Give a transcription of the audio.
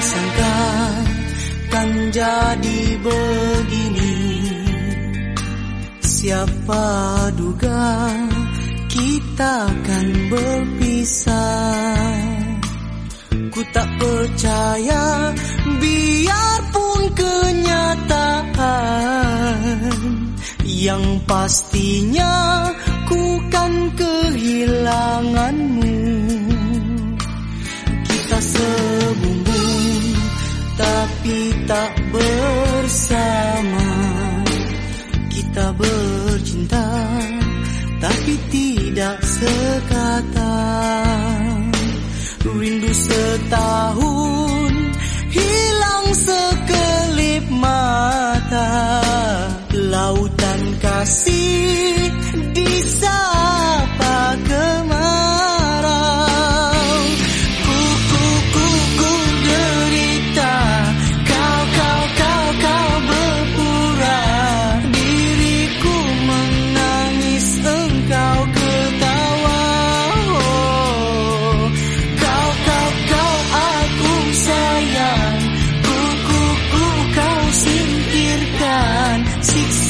sangka kan jadi begini. Siapa duga kita kan berpisah? Ku tak percaya biarpun kenyataan Yang pastinya ku kan kehilanganmu tak bersama. Kita bercinta tapi tidak sekata. Rindu setahun hilang sekelip mata. Lautan kasih Six